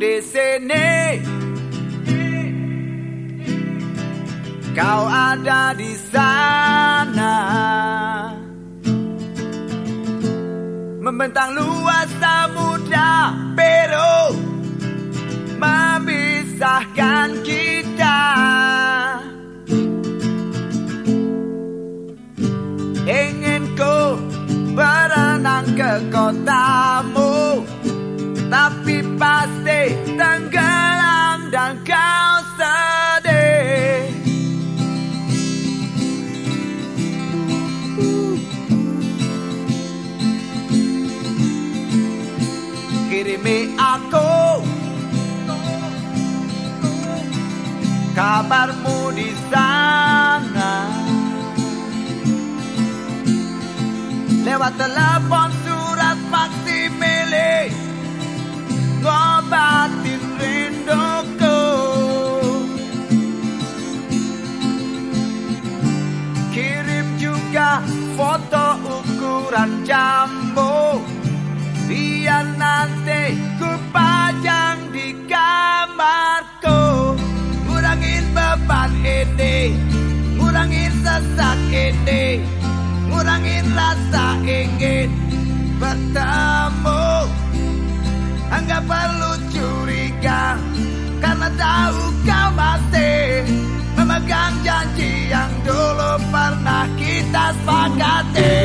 di sini. Kau ada di sana. Membentang luas Kirimi aku. Kabarmu di sana. Lewat telepon surat faksi milik Ngobatin rinduku. Kirim juga foto ukuran jambu Biar nanti ku pajang di kamarku. Ngurangin beban ini Ngurangin sesak ini Ngurangin rasa ingin bertemu. Enggak perlu curiga Karena tahu kau masih Memegang janji yang dulu pernah kita sepakati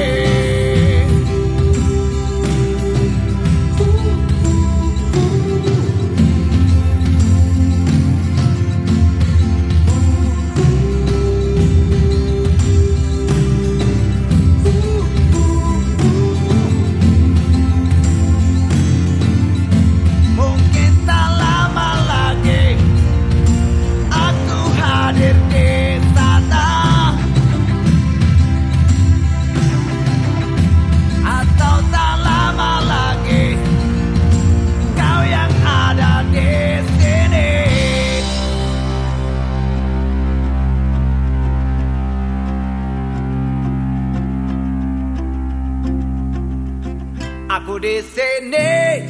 Aku di sini.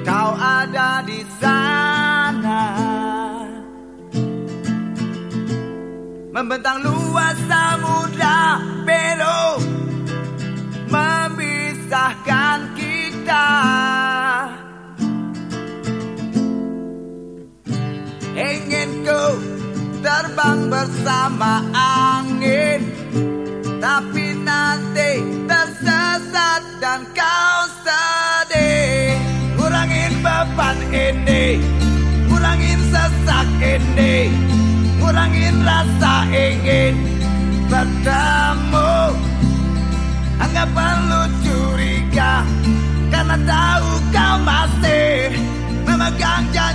Kau ada di sana. Membentang luas samudra Pero Memisahkan kita. Ingin ku terbang bersama Kurangin rasa ingin bertemu. Enggak perlu curiga Karena tahu kau masih Memegang janji